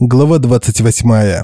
Глава 28.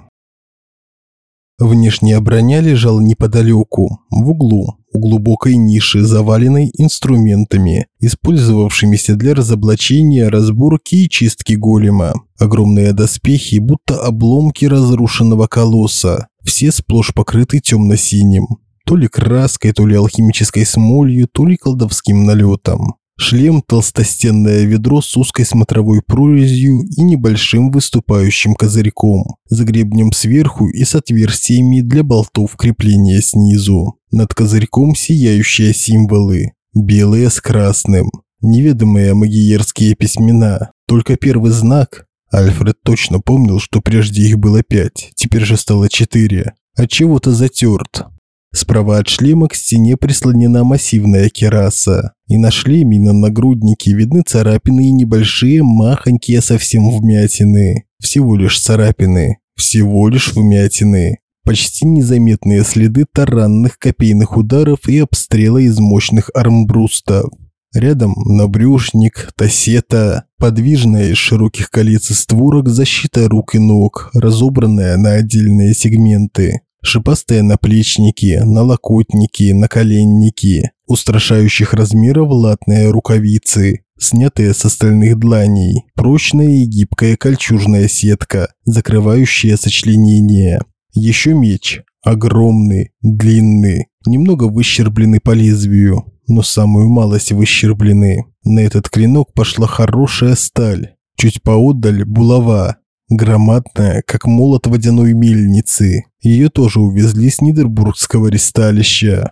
Внешняя броня лежала неподалеку, в углу, у глубокой ниши, заваленной инструментами, использовавшимися для разоблачения, разборки и чистки голема. Огромные доспехи, будто обломки разрушенного колосса, все сплошь покрыты темно-синим. То ли краской, то ли алхимической смолью, то ли колдовским налетом. Шлем – толстостенное ведро с узкой смотровой прорезью и небольшим выступающим козырьком, с гребнем сверху и с отверстиями для болтов крепления снизу. Над козырьком сияющие символы – белые с красным, неведомые магиерские письмена. Только первый знак – Альфред точно помнил, что прежде их было пять, теперь же стало четыре. От чего-то затерт, Справа от шлема к стене прислонена массивная кераса. И на шлеме, и на нагруднике видны царапины и небольшие, махонькие совсем вмятины. Всего лишь царапины. Всего лишь вмятины. Почти незаметные следы таранных копейных ударов и обстрела из мощных армбрустов. Рядом набрюшник, тассета, подвижная из широких колец и створок защита рук и ног, разобранная на отдельные сегменты шипастые наплечники, налокотники, наколенники, устрашающих размеров латные рукавицы, снятые с остальных дланей, прочная и гибкая кольчужная сетка, закрывающая сочленение. Еще меч, огромный, длинный, немного выщербленный по лезвию, но самую малость выщерблены. На этот клинок пошла хорошая сталь. Чуть поодаль булава, громадная, как молот водяной мельницы. Ее тоже увезли с Нидербургского ресталища.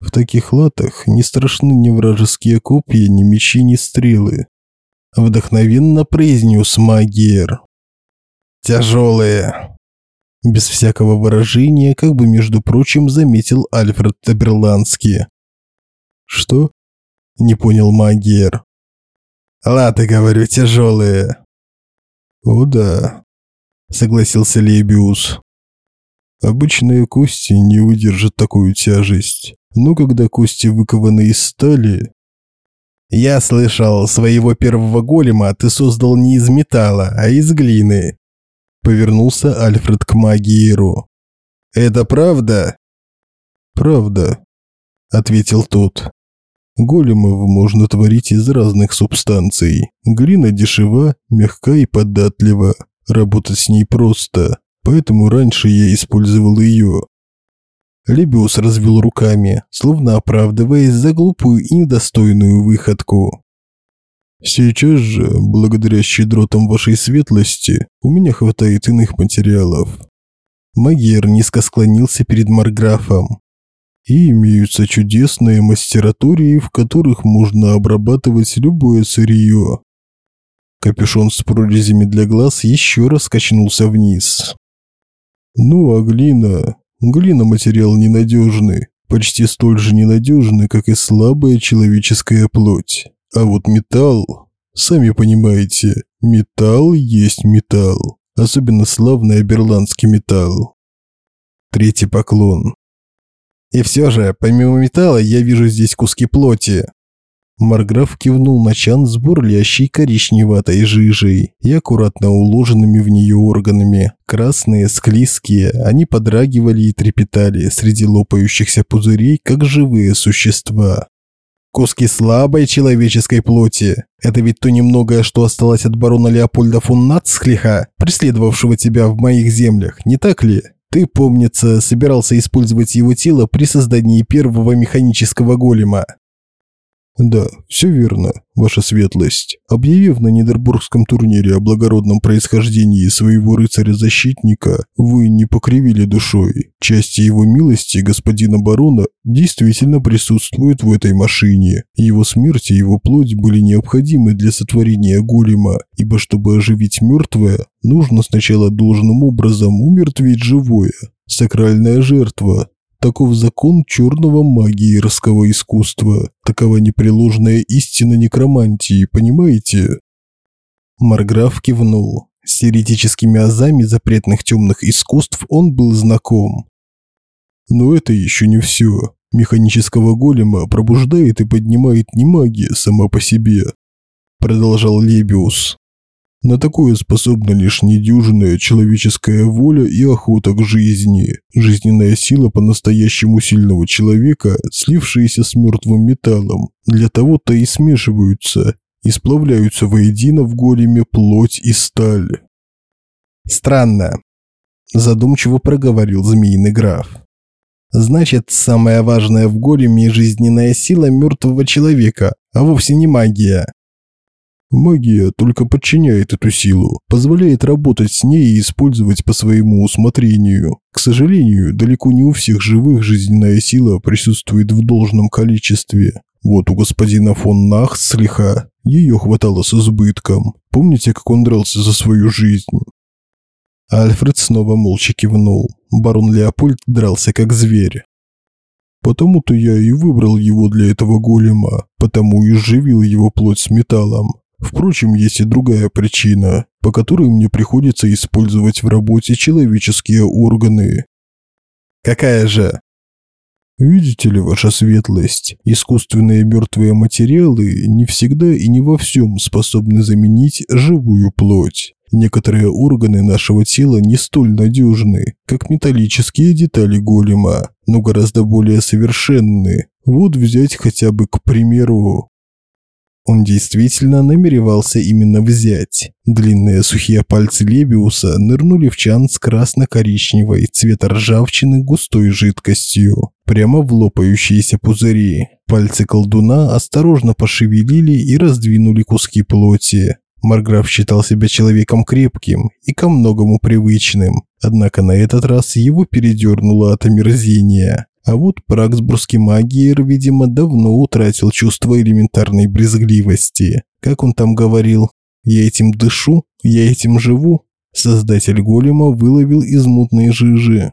В таких латах не страшны ни вражеские копья, ни мечи, ни стрелы. Вдохновенно произнес Магиер. «Тяжелые!» Без всякого выражения, как бы между прочим, заметил Альфред Таберландский. «Что?» – не понял Магиер. «Латы, говорю, тяжелые!» «О да», – согласился Лебиус. «Обычные кости не выдержат такую тяжесть, но когда кости выкованы из стали...» «Я слышал, своего первого голема ты создал не из металла, а из глины», – повернулся Альфред к Магиеру. «Это правда?» «Правда», – ответил тот. Големов можно творить из разных субстанций. Глина дешева, мягка и податлива. Работать с ней просто, поэтому раньше я использовал ее. Лебиус развел руками, словно оправдываясь за глупую и недостойную выходку. Сейчас же, благодаря щедротам вашей светлости, у меня хватает иных материалов. Магер низко склонился перед Марграфом. И имеются чудесные мастератории, в которых можно обрабатывать любое сырье. Капюшон с прорезями для глаз еще раз качнулся вниз. Ну а глина... Глина материал ненадежный, почти столь же ненадежный, как и слабая человеческая плоть. А вот металл... Сами понимаете, металл есть металл. Особенно славный аберландский металл. Третий поклон. И все же, помимо металла, я вижу здесь куски плоти. Марграф кивнул на чан с бурлящей коричневатой жижей и аккуратно уложенными в нее органами. Красные, склизкие, они подрагивали и трепетали среди лопающихся пузырей, как живые существа. Куски слабой человеческой плоти. Это ведь то немногое, что осталось от барона Леопольда фон Нацхлиха, преследовавшего тебя в моих землях, не так ли? Ты, помнится, собирался использовать его тело при создании первого механического голема. Да, все верно, ваша светлость. Объявив на Нидербургском турнире о благородном происхождении своего рыцаря-защитника, вы не покривили душой. Части его милости господина барона действительно присутствуют в этой машине. Его смерть и его плоть были необходимы для сотворения голема, ибо чтобы оживить мертвое, нужно сначала должным образом умертвить живое. Сакральная жертва, Таков закон черного магиерского искусства. Такова непреложная истина некромантии, понимаете? Марграф кивнул. С теоретическими азами запретных темных искусств он был знаком. Но это еще не все. Механического голема пробуждает и поднимает не магия сама по себе, продолжал Лебиус. На такое способна лишь недюжинная человеческая воля и охота к жизни. Жизненная сила по-настоящему сильного человека, слившаяся с мертвым металлом, для того-то и смешиваются, и сплавляются воедино в големе плоть и сталь. Странно, задумчиво проговорил змеиный граф. Значит, самая важная в големе жизненная сила мертвого человека, а вовсе не магия. Магия только подчиняет эту силу, позволяет работать с ней и использовать по своему усмотрению. К сожалению, далеко не у всех живых жизненная сила присутствует в должном количестве. Вот у господина фон Нахслиха ее хватало с избытком. Помните, как он дрался за свою жизнь? Альфред снова молча кивнул. Барон Леопольд дрался как зверь. Потому-то я и выбрал его для этого голема, потому и сживил его плоть с металлом. Впрочем, есть и другая причина, по которой мне приходится использовать в работе человеческие органы. Какая же? Видите ли, ваша светлость, искусственные мертвые материалы не всегда и не во всем способны заменить живую плоть. Некоторые органы нашего тела не столь надежны, как металлические детали голема, но гораздо более совершенны. Вот взять хотя бы, к примеру, он действительно намеревался именно взять. Длинные сухие пальцы Лебиуса нырнули в чан с красно-коричневой цвета ржавчины густой жидкостью, прямо в лопающиеся пузыри. Пальцы колдуна осторожно пошевелили и раздвинули куски плоти. Марграф считал себя человеком крепким и ко многому привычным, однако на этот раз его передернуло от омерзения. А вот Праксбургский магиер, видимо, давно утратил чувство элементарной брезгливости. Как он там говорил? «Я этим дышу, я этим живу». Создатель голема выловил из мутной жижи.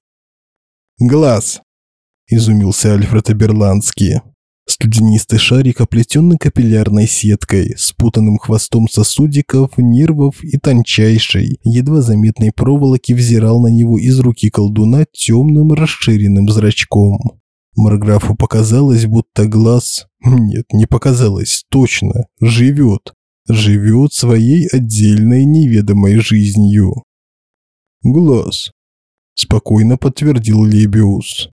«Глаз!» – изумился Альфред Аберландский. Студенистый шарик, оплетенный капиллярной сеткой, спутанным хвостом сосудиков, нервов и тончайшей, едва заметной проволоки взирал на него из руки колдуна темным расширенным зрачком. Марграфу показалось, будто глаз... Нет, не показалось, точно, живет. Живет своей отдельной неведомой жизнью. «Глаз», – спокойно подтвердил Лебиус.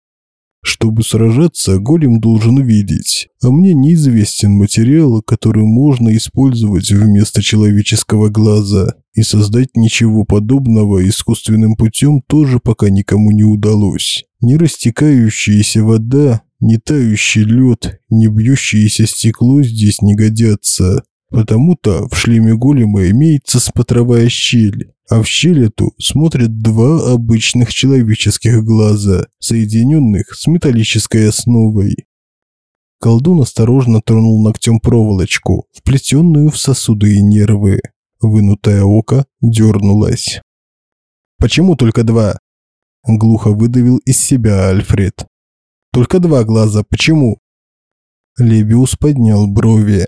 Чтобы сражаться, голем должен видеть, а мне неизвестен материал, который можно использовать вместо человеческого глаза, и создать ничего подобного искусственным путем тоже пока никому не удалось. Ни растекающаяся вода, ни тающий лед, ни бьющееся стекло здесь не годятся. Потому-то в шлеме голема имеется смотровая щель, а в щель эту смотрят два обычных человеческих глаза, соединенных с металлической основой. Колдун осторожно тронул ногтем проволочку, вплетенную в сосуды и нервы. Вынутое око дернулось. «Почему только два?» Глухо выдавил из себя Альфред. «Только два глаза, почему?» Лебиус поднял брови.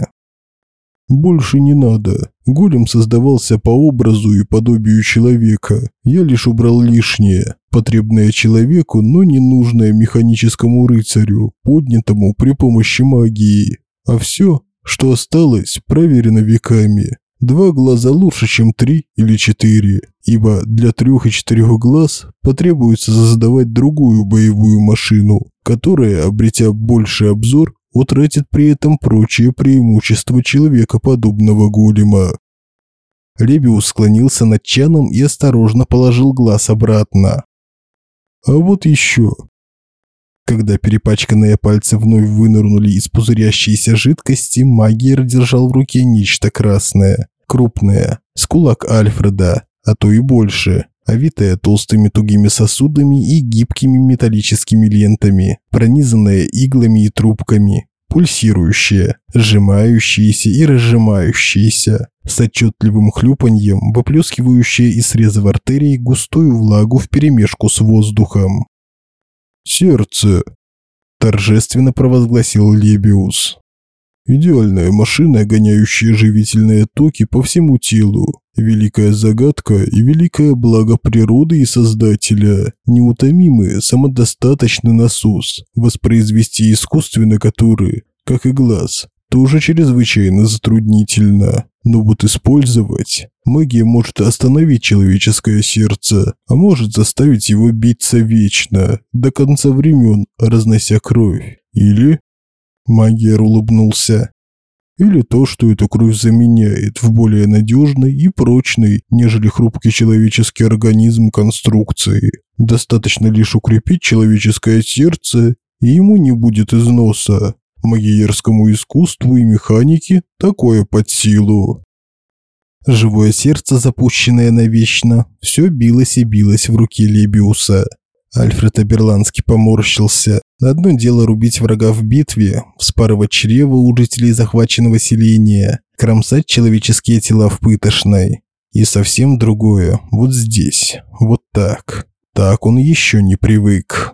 Больше не надо. Голем создавался по образу и подобию человека. Я лишь убрал лишнее, потребное человеку, но не нужное механическому рыцарю, поднятому при помощи магии. А все, что осталось, проверено веками. Два глаза лучше, чем три или четыре, ибо для трех и четырех глаз потребуется создавать другую боевую машину, которая, обретя больший обзор, утратит при этом прочие преимущества человека подобного голема. Лебиус склонился над чаном и осторожно положил глаз обратно. А вот еще. Когда перепачканные пальцы вновь вынырнули из пузырящейся жидкости, магиер держал в руке нечто красное, крупное, с кулак Альфреда, а то и больше овитая толстыми тугими сосудами и гибкими металлическими лентами, пронизанная иглами и трубками, пульсирующая, сжимающаяся и разжимающаяся, с отчетливым хлюпаньем, выплескивающая из срезов артерий густую влагу вперемешку с воздухом. «Сердце!» – торжественно провозгласил Лебиус. Идеальная машина, гоняющая живительные токи по всему телу. Великая загадка и великое благо природы и Создателя. Неутомимый, самодостаточный насос, воспроизвести искусственно который, как и глаз, тоже чрезвычайно затруднительно. Но вот использовать... Магия может остановить человеческое сердце, а может заставить его биться вечно, до конца времен, разнося кровь. Или... Магиер улыбнулся. Или то, что эту кровь заменяет в более надежной и прочной, нежели хрупкий человеческий организм конструкции. Достаточно лишь укрепить человеческое сердце, и ему не будет износа. Магиерскому искусству и механике такое под силу. Живое сердце, запущенное навечно, все билось и билось в руке Лебиуса. Альфред Аберландский поморщился. Одно дело рубить врага в битве, вспарывать чрево у жителей захваченного селения, кромсать человеческие тела в пытошной. И совсем другое, вот здесь, вот так. Так он еще не привык.